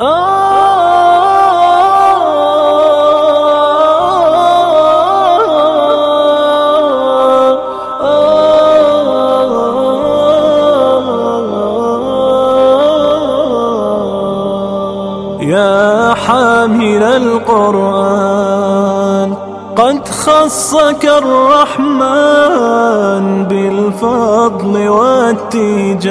يا حامل القرآن قد خصك الرحمن بالفضل والتيجان